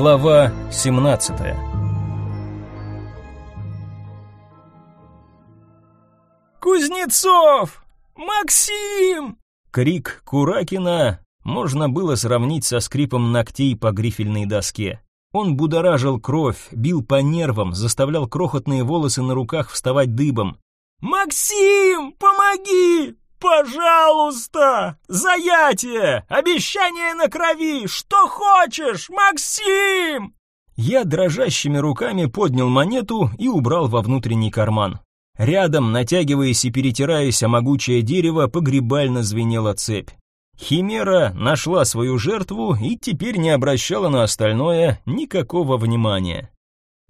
Глава 17 «Кузнецов! Максим!» Крик Куракина можно было сравнить со скрипом ногтей по грифельной доске. Он будоражил кровь, бил по нервам, заставлял крохотные волосы на руках вставать дыбом. «Максим, помоги! Пожалуйста! Заятие! Обещание на крови! Что хочешь, Максим!» Я дрожащими руками поднял монету и убрал во внутренний карман. Рядом, натягиваясь и перетираясь о могучее дерево, погребально звенела цепь. Химера нашла свою жертву и теперь не обращала на остальное никакого внимания.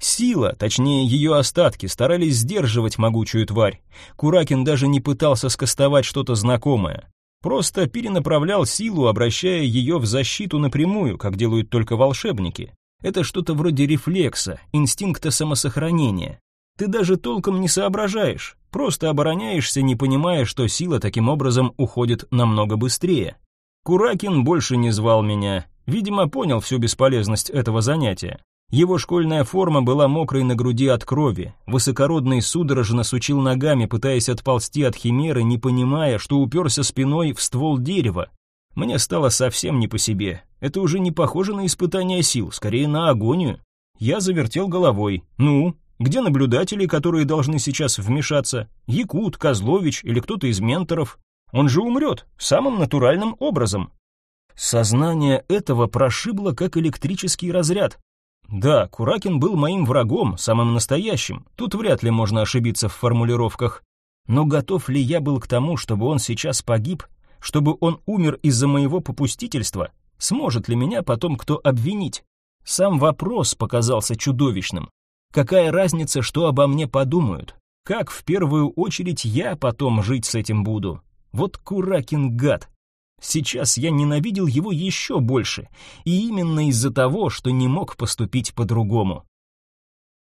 Сила, точнее ее остатки, старались сдерживать могучую тварь. Куракин даже не пытался скостовать что-то знакомое. Просто перенаправлял силу, обращая ее в защиту напрямую, как делают только волшебники. Это что-то вроде рефлекса, инстинкта самосохранения. Ты даже толком не соображаешь, просто обороняешься, не понимая, что сила таким образом уходит намного быстрее. Куракин больше не звал меня, видимо, понял всю бесполезность этого занятия. Его школьная форма была мокрой на груди от крови, высокородный судорожно сучил ногами, пытаясь отползти от химеры, не понимая, что уперся спиной в ствол дерева. Мне стало совсем не по себе. Это уже не похоже на испытание сил, скорее на агонию. Я завертел головой. Ну, где наблюдатели, которые должны сейчас вмешаться? Якут, Козлович или кто-то из менторов? Он же умрет, самым натуральным образом. Сознание этого прошибло как электрический разряд. Да, Куракин был моим врагом, самым настоящим. Тут вряд ли можно ошибиться в формулировках. Но готов ли я был к тому, чтобы он сейчас погиб, чтобы он умер из-за моего попустительства? Сможет ли меня потом кто обвинить? Сам вопрос показался чудовищным. Какая разница, что обо мне подумают? Как в первую очередь я потом жить с этим буду? Вот Куракин гад. Сейчас я ненавидел его еще больше, и именно из-за того, что не мог поступить по-другому.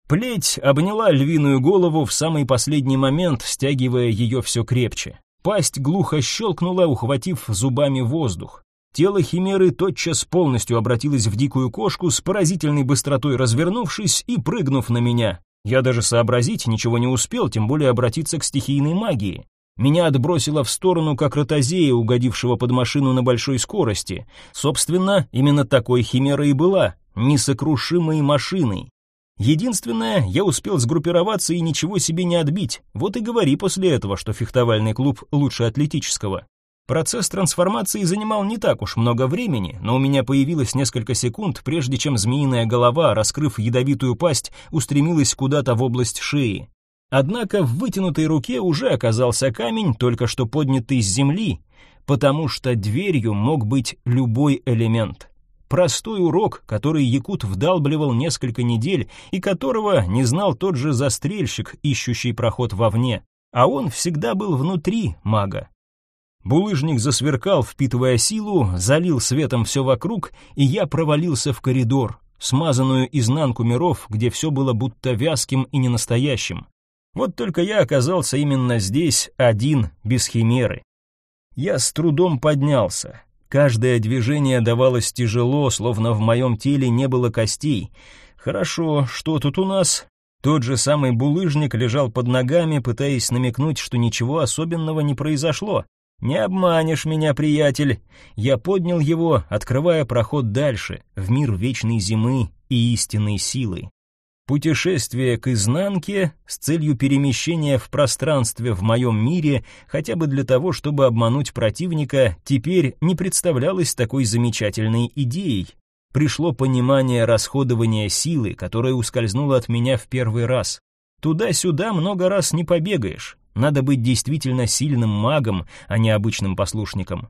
Плеть обняла львиную голову в самый последний момент, стягивая ее все крепче. Пасть глухо щелкнула, ухватив зубами воздух. Тело химеры тотчас полностью обратилось в дикую кошку, с поразительной быстротой развернувшись и прыгнув на меня. Я даже сообразить ничего не успел, тем более обратиться к стихийной магии. Меня отбросило в сторону, как ротозея, угодившего под машину на большой скорости. Собственно, именно такой химера и была, несокрушимой машиной. Единственное, я успел сгруппироваться и ничего себе не отбить. Вот и говори после этого, что фехтовальный клуб лучше атлетического. Процесс трансформации занимал не так уж много времени, но у меня появилось несколько секунд, прежде чем змеиная голова, раскрыв ядовитую пасть, устремилась куда-то в область шеи. Однако в вытянутой руке уже оказался камень, только что поднятый с земли, потому что дверью мог быть любой элемент. Простой урок, который Якут вдалбливал несколько недель и которого не знал тот же застрельщик, ищущий проход вовне, а он всегда был внутри мага. Булыжник засверкал, впитывая силу, залил светом все вокруг, и я провалился в коридор, смазанную изнанку миров, где все было будто вязким и ненастоящим. Вот только я оказался именно здесь, один, без химеры. Я с трудом поднялся. Каждое движение давалось тяжело, словно в моем теле не было костей. Хорошо, что тут у нас? Тот же самый булыжник лежал под ногами, пытаясь намекнуть, что ничего особенного не произошло. «Не обманешь меня, приятель!» Я поднял его, открывая проход дальше, в мир вечной зимы и истинной силы. Путешествие к изнанке с целью перемещения в пространстве в моем мире, хотя бы для того, чтобы обмануть противника, теперь не представлялось такой замечательной идеей. Пришло понимание расходования силы, которая ускользнула от меня в первый раз. Туда-сюда много раз не побегаешь, надо быть действительно сильным магом, а не обычным послушником.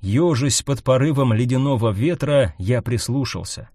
Ежась под порывом ледяного ветра, я прислушался.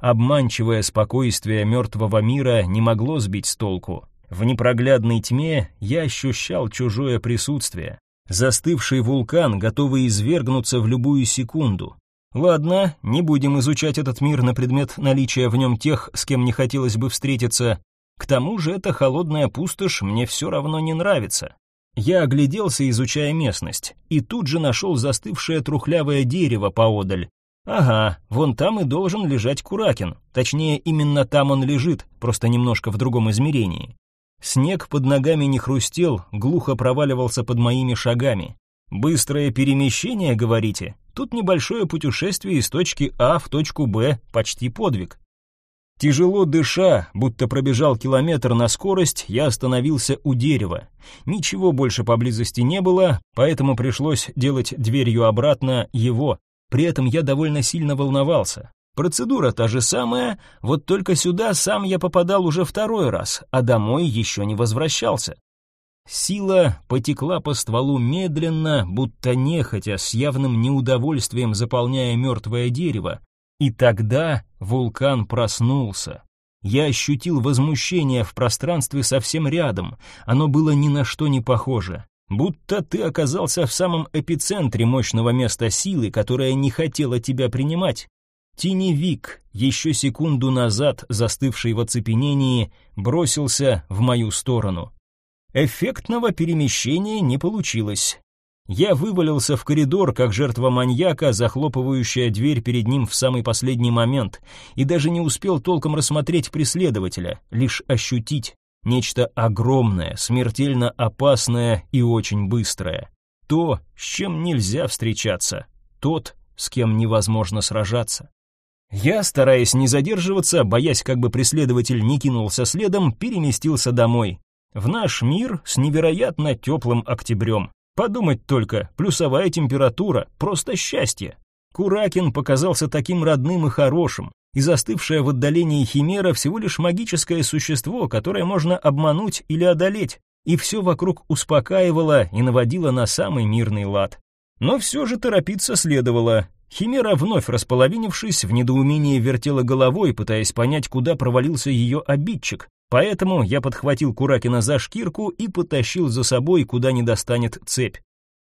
Обманчивое спокойствие мертвого мира не могло сбить с толку. В непроглядной тьме я ощущал чужое присутствие. Застывший вулкан, готовый извергнуться в любую секунду. Ладно, не будем изучать этот мир на предмет наличия в нем тех, с кем не хотелось бы встретиться. К тому же эта холодная пустошь мне все равно не нравится. Я огляделся, изучая местность, и тут же нашел застывшее трухлявое дерево поодаль. Ага, вон там и должен лежать Куракин. Точнее, именно там он лежит, просто немножко в другом измерении. Снег под ногами не хрустел, глухо проваливался под моими шагами. Быстрое перемещение, говорите? Тут небольшое путешествие из точки А в точку Б, почти подвиг. Тяжело дыша, будто пробежал километр на скорость, я остановился у дерева. Ничего больше поблизости не было, поэтому пришлось делать дверью обратно его. При этом я довольно сильно волновался. Процедура та же самая, вот только сюда сам я попадал уже второй раз, а домой еще не возвращался. Сила потекла по стволу медленно, будто нехотя, с явным неудовольствием заполняя мертвое дерево. И тогда вулкан проснулся. Я ощутил возмущение в пространстве совсем рядом, оно было ни на что не похоже. Будто ты оказался в самом эпицентре мощного места силы, которая не хотела тебя принимать. Теневик, еще секунду назад застывший в оцепенении, бросился в мою сторону. Эффектного перемещения не получилось. Я вывалился в коридор, как жертва маньяка, захлопывающая дверь перед ним в самый последний момент, и даже не успел толком рассмотреть преследователя, лишь ощутить. Нечто огромное, смертельно опасное и очень быстрое. То, с чем нельзя встречаться. Тот, с кем невозможно сражаться. Я, стараясь не задерживаться, боясь, как бы преследователь не кинулся следом, переместился домой. В наш мир с невероятно теплым октябрем. Подумать только, плюсовая температура, просто счастье. Куракин показался таким родным и хорошим, и застывшая в отдалении химера всего лишь магическое существо, которое можно обмануть или одолеть, и все вокруг успокаивало и наводило на самый мирный лад. Но все же торопиться следовало. Химера, вновь располовинившись, в недоумении вертела головой, пытаясь понять, куда провалился ее обидчик. Поэтому я подхватил Куракина за шкирку и потащил за собой, куда не достанет цепь.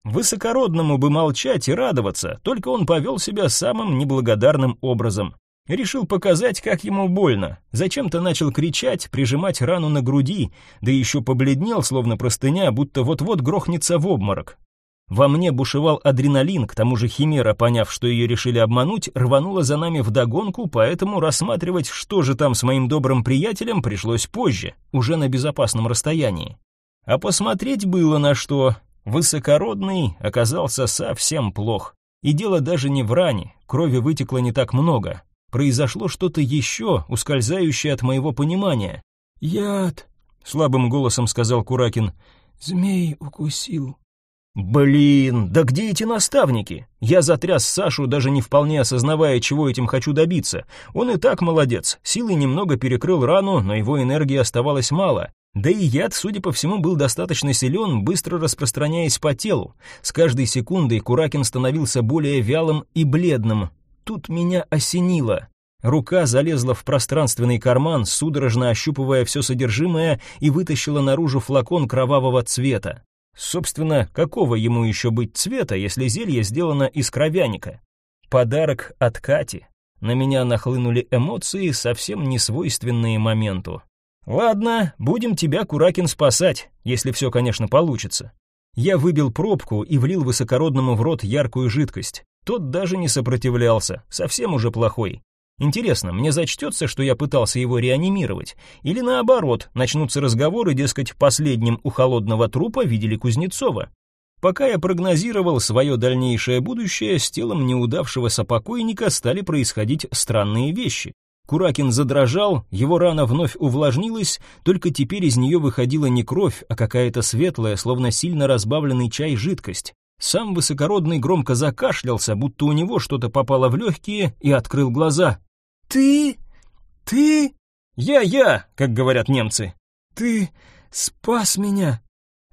Высокородному бы молчать и радоваться, только он повел себя самым неблагодарным образом. Решил показать, как ему больно. Зачем-то начал кричать, прижимать рану на груди, да еще побледнел, словно простыня, будто вот-вот грохнется в обморок. Во мне бушевал адреналин, к тому же Химера, поняв, что ее решили обмануть, рванула за нами вдогонку, поэтому рассматривать, что же там с моим добрым приятелем, пришлось позже, уже на безопасном расстоянии. А посмотреть было на что. Высокородный оказался совсем плох. И дело даже не в ране, крови вытекло не так много, произошло что-то еще, ускользающее от моего понимания. «Яд», — слабым голосом сказал Куракин. «Змей укусил». Блин, да где эти наставники? Я затряс Сашу, даже не вполне осознавая, чего этим хочу добиться. Он и так молодец, силой немного перекрыл рану, но его энергии оставалось мало. Да и яд, судя по всему, был достаточно силен, быстро распространяясь по телу. С каждой секундой Куракин становился более вялым и бледным, тут меня осенило. Рука залезла в пространственный карман, судорожно ощупывая все содержимое, и вытащила наружу флакон кровавого цвета. Собственно, какого ему еще быть цвета, если зелье сделано из кровяника? Подарок от Кати. На меня нахлынули эмоции, совсем не свойственные моменту. Ладно, будем тебя, Куракин, спасать, если все, конечно, получится. Я выбил пробку и влил высокородному в рот яркую жидкость. Тот даже не сопротивлялся, совсем уже плохой. Интересно, мне зачтется, что я пытался его реанимировать, или наоборот, начнутся разговоры, дескать, последним у холодного трупа видели Кузнецова. Пока я прогнозировал свое дальнейшее будущее, с телом неудавшегося покойника стали происходить странные вещи. Куракин задрожал, его рана вновь увлажнилась, только теперь из нее выходила не кровь, а какая-то светлая, словно сильно разбавленный чай жидкость. Сам высокородный громко закашлялся, будто у него что-то попало в легкие, и открыл глаза. «Ты? Ты?» «Я-я», как говорят немцы. «Ты спас меня?»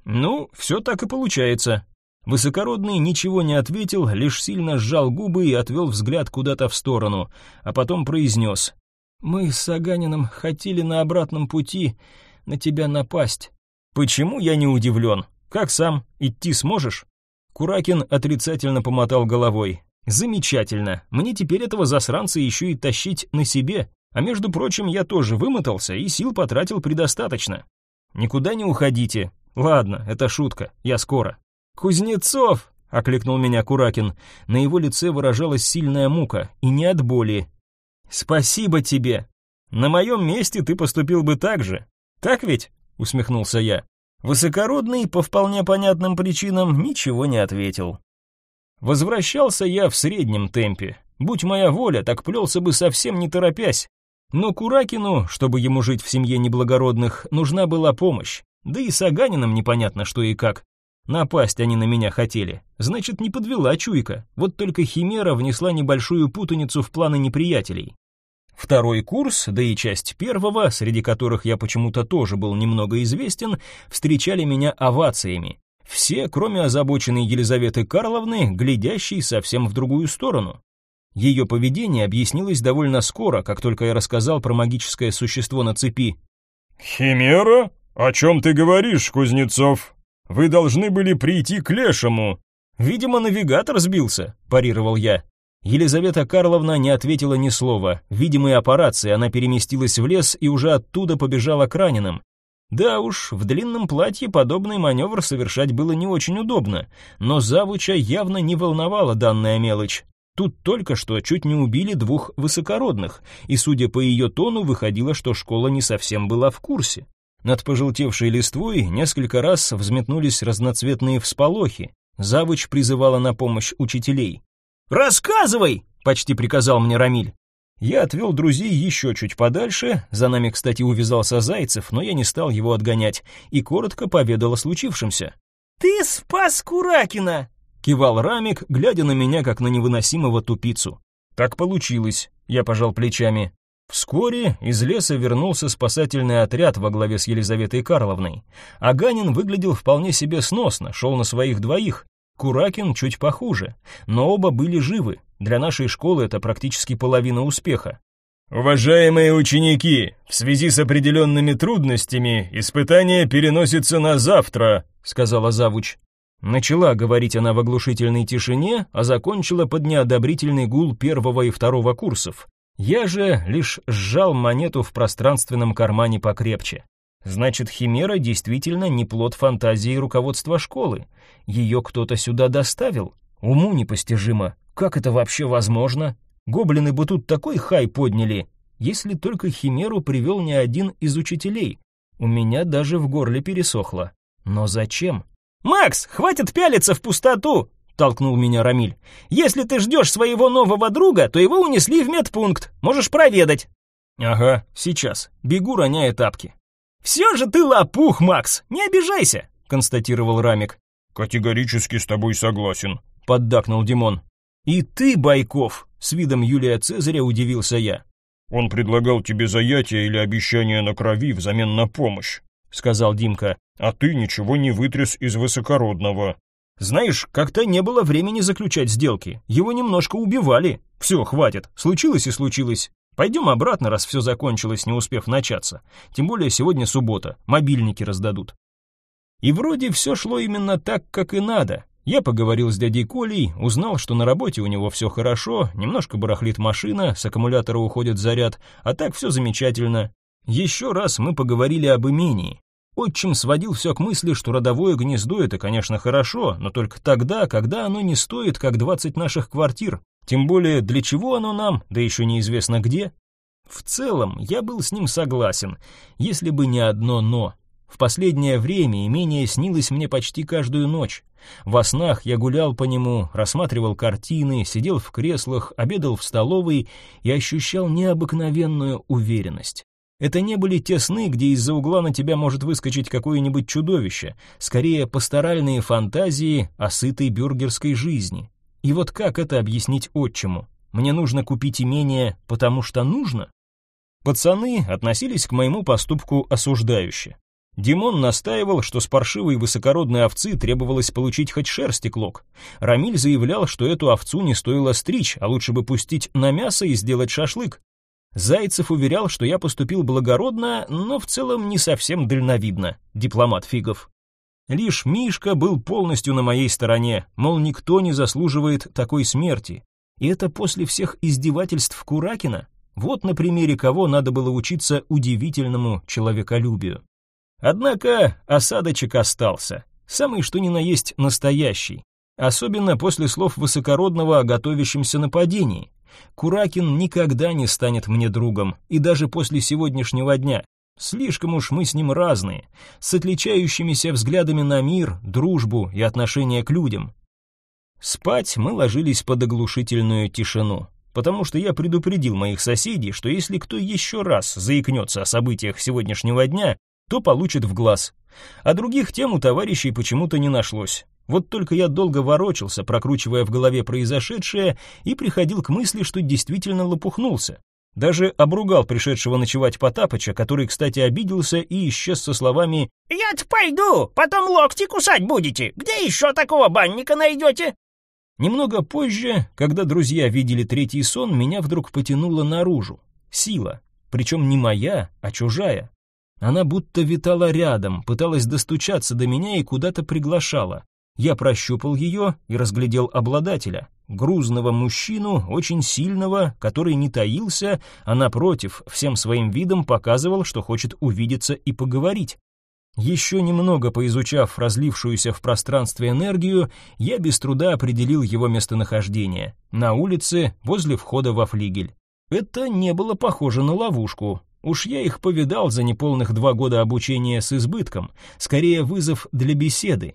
«Ну, все так и получается». Высокородный ничего не ответил, лишь сильно сжал губы и отвел взгляд куда-то в сторону, а потом произнес. «Мы с Саганином хотели на обратном пути на тебя напасть». «Почему я не удивлен? Как сам? Идти сможешь?» Куракин отрицательно помотал головой. «Замечательно. Мне теперь этого засранца еще и тащить на себе. А между прочим, я тоже вымотался и сил потратил предостаточно. Никуда не уходите. Ладно, это шутка. Я скоро». «Кузнецов!» окликнул меня Куракин. На его лице выражалась сильная мука, и не от боли. «Спасибо тебе! На моем месте ты поступил бы так же. Так ведь?» — усмехнулся я. Высокородный, по вполне понятным причинам, ничего не ответил. Возвращался я в среднем темпе. Будь моя воля, так плелся бы совсем не торопясь. Но Куракину, чтобы ему жить в семье неблагородных, нужна была помощь. Да и с Аганином непонятно что и как. Напасть они на меня хотели. Значит, не подвела чуйка. Вот только Химера внесла небольшую путаницу в планы неприятелей. Второй курс, да и часть первого, среди которых я почему-то тоже был немного известен, встречали меня овациями. Все, кроме озабоченной Елизаветы Карловны, глядящей совсем в другую сторону. Ее поведение объяснилось довольно скоро, как только я рассказал про магическое существо на цепи. «Химера? О чем ты говоришь, Кузнецов? Вы должны были прийти к Лешему». «Видимо, навигатор сбился», – парировал я. Елизавета Карловна не ответила ни слова. Видимой операции она переместилась в лес и уже оттуда побежала к раненым. Да уж, в длинном платье подобный маневр совершать было не очень удобно, но завуча явно не волновала данная мелочь. Тут только что чуть не убили двух высокородных, и, судя по ее тону, выходило, что школа не совсем была в курсе. Над пожелтевшей листвой несколько раз взметнулись разноцветные всполохи. Завуч призывала на помощь учителей. «Рассказывай!» — почти приказал мне Рамиль. Я отвел друзей еще чуть подальше, за нами, кстати, увязался Зайцев, но я не стал его отгонять, и коротко поведал о случившемся. «Ты спас Куракина!» — кивал Рамик, глядя на меня, как на невыносимого тупицу. «Так получилось», — я пожал плечами. Вскоре из леса вернулся спасательный отряд во главе с Елизаветой Карловной. Аганин выглядел вполне себе сносно, шел на своих двоих, Куракин чуть похуже, но оба были живы. Для нашей школы это практически половина успеха. «Уважаемые ученики, в связи с определенными трудностями испытание переносится на завтра», — сказала завуч. Начала говорить она в оглушительной тишине, а закончила под неодобрительный гул первого и второго курсов. Я же лишь сжал монету в пространственном кармане покрепче. Значит, Химера действительно не плод фантазии руководства школы. Ее кто-то сюда доставил? Уму непостижимо. Как это вообще возможно? Гоблины бы тут такой хай подняли, если только Химеру привел не один из учителей. У меня даже в горле пересохло. Но зачем? «Макс, хватит пялиться в пустоту!» — толкнул меня Рамиль. «Если ты ждешь своего нового друга, то его унесли в медпункт. Можешь проведать». «Ага, сейчас. Бегу, роняя тапки». «Все же ты лопух, Макс, не обижайся», — констатировал Рамик. «Категорически с тобой согласен», — поддакнул Димон. «И ты, Байков!» — с видом Юлия Цезаря удивился я. «Он предлагал тебе заятие или обещание на крови взамен на помощь», — сказал Димка. «А ты ничего не вытряс из высокородного». «Знаешь, как-то не было времени заключать сделки. Его немножко убивали. Все, хватит. Случилось и случилось. Пойдем обратно, раз все закончилось, не успев начаться. Тем более сегодня суббота, мобильники раздадут. И вроде все шло именно так, как и надо. Я поговорил с дядей Колей, узнал, что на работе у него все хорошо, немножко барахлит машина, с аккумулятора уходит заряд, а так все замечательно. Еще раз мы поговорили об имении. Отчим сводил все к мысли, что родовое гнездо — это, конечно, хорошо, но только тогда, когда оно не стоит, как 20 наших квартир. Тем более, для чего оно нам, да еще неизвестно где. В целом, я был с ним согласен, если бы не одно «но». В последнее время имение снилось мне почти каждую ночь. Во снах я гулял по нему, рассматривал картины, сидел в креслах, обедал в столовой и ощущал необыкновенную уверенность. Это не были те сны, где из-за угла на тебя может выскочить какое-нибудь чудовище, скорее пасторальные фантазии о сытой бюргерской жизни. И вот как это объяснить отчиму? Мне нужно купить имение, потому что нужно? Пацаны относились к моему поступку осуждающе. Димон настаивал, что с паршивой высокородной овцы требовалось получить хоть шерсти клок. Рамиль заявлял, что эту овцу не стоило стричь, а лучше бы пустить на мясо и сделать шашлык. Зайцев уверял, что я поступил благородно, но в целом не совсем дальновидно, дипломат фигов. Лишь Мишка был полностью на моей стороне, мол, никто не заслуживает такой смерти. И это после всех издевательств Куракина. Вот на примере кого надо было учиться удивительному человеколюбию. Однако осадочек остался, самый что ни на есть настоящий. Особенно после слов высокородного о готовящемся нападении. Куракин никогда не станет мне другом, и даже после сегодняшнего дня. Слишком уж мы с ним разные, с отличающимися взглядами на мир, дружбу и отношение к людям. Спать мы ложились под оглушительную тишину, потому что я предупредил моих соседей, что если кто еще раз заикнется о событиях сегодняшнего дня, то получит в глаз. А других тем у товарищей почему-то не нашлось. Вот только я долго ворочался, прокручивая в голове произошедшее, и приходил к мысли, что действительно лопухнулся. Даже обругал пришедшего ночевать Потапыча, который, кстати, обиделся и исчез со словами «Я-то пойду, потом локти кусать будете. Где еще такого банника найдете?» Немного позже, когда друзья видели третий сон, меня вдруг потянуло наружу. Сила, причем не моя, а чужая. Она будто витала рядом, пыталась достучаться до меня и куда-то приглашала. Я прощупал ее и разглядел обладателя, грузного мужчину, очень сильного, который не таился, а напротив, всем своим видом показывал, что хочет увидеться и поговорить. Еще немного поизучав разлившуюся в пространстве энергию, я без труда определил его местонахождение. На улице, возле входа во флигель. Это не было похоже на ловушку. Уж я их повидал за неполных два года обучения с избытком, скорее вызов для беседы,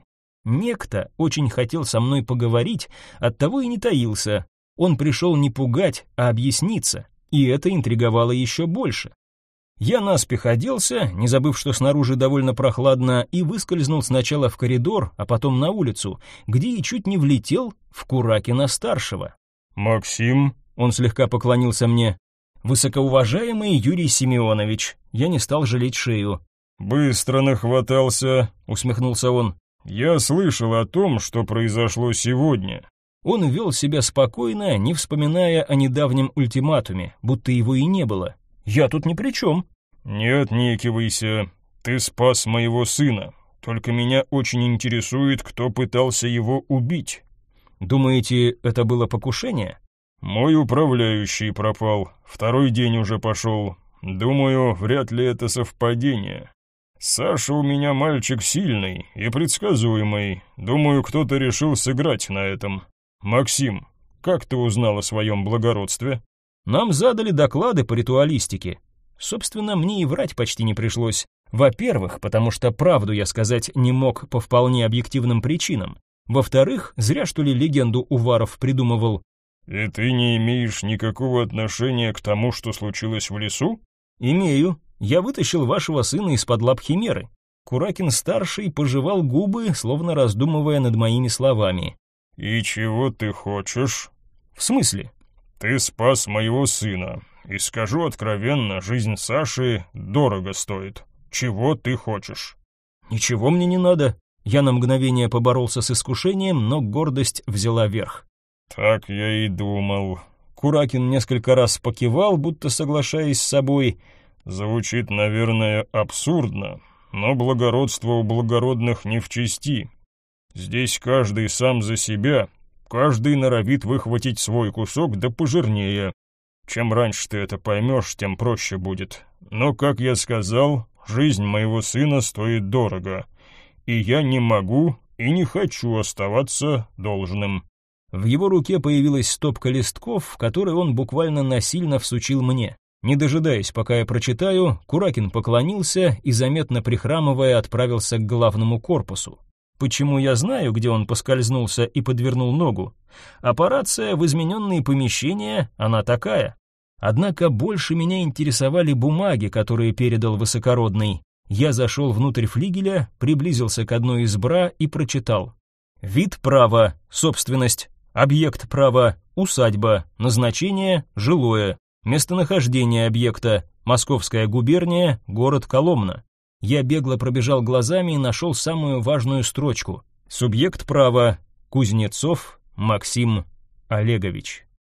Некто очень хотел со мной поговорить, оттого и не таился. Он пришел не пугать, а объясниться, и это интриговало еще больше. Я наспех оделся, не забыв, что снаружи довольно прохладно, и выскользнул сначала в коридор, а потом на улицу, где и чуть не влетел в Куракина-старшего. «Максим?» — он слегка поклонился мне. «Высокоуважаемый Юрий Семенович». Я не стал жалеть шею. «Быстро нахватался», — усмехнулся он. «Я слышал о том, что произошло сегодня». Он вел себя спокойно, не вспоминая о недавнем ультиматуме, будто его и не было. «Я тут ни при чем». «Не отнекивайся. Ты спас моего сына. Только меня очень интересует, кто пытался его убить». «Думаете, это было покушение?» «Мой управляющий пропал. Второй день уже пошел. Думаю, вряд ли это совпадение. Саша у меня мальчик сильный и предсказуемый. Думаю, кто-то решил сыграть на этом. Максим, как ты узнал о своем благородстве? Нам задали доклады по ритуалистике. Собственно, мне и врать почти не пришлось. Во-первых, потому что правду я сказать не мог по вполне объективным причинам. Во-вторых, зря что ли легенду Уваров придумывал. И ты не имеешь никакого отношения к тому, что случилось в лесу? Имею, я вытащил вашего сына из-под лап химеры. Куракин-старший пожевал губы, словно раздумывая над моими словами. «И чего ты хочешь?» «В смысле?» «Ты спас моего сына, и скажу откровенно, жизнь Саши дорого стоит. Чего ты хочешь?» «Ничего мне не надо». Я на мгновение поборолся с искушением, но гордость взяла верх. «Так я и думал». Куракин несколько раз покивал, будто соглашаясь с собой, Звучит, наверное, абсурдно, но благородство у благородных не в чести. Здесь каждый сам за себя, каждый норовит выхватить свой кусок да пожирнее. Чем раньше ты это поймешь, тем проще будет. Но, как я сказал, жизнь моего сына стоит дорого, и я не могу и не хочу оставаться должным». В его руке появилась стопка листков, которые он буквально насильно всучил мне. Не дожидаясь, пока я прочитаю, Куракин поклонился и, заметно прихрамывая, отправился к главному корпусу. Почему я знаю, где он поскользнулся и подвернул ногу? Аппарация в измененные помещения, она такая. Однако больше меня интересовали бумаги, которые передал высокородный. Я зашел внутрь флигеля, приблизился к одной из бра и прочитал. Вид права, собственность, объект права, усадьба, назначение, жилое, Местонахождение объекта – Московская губерния, город Коломна. Я бегло пробежал глазами и нашел самую важную строчку. Субъект права – Кузнецов Максим Олегович.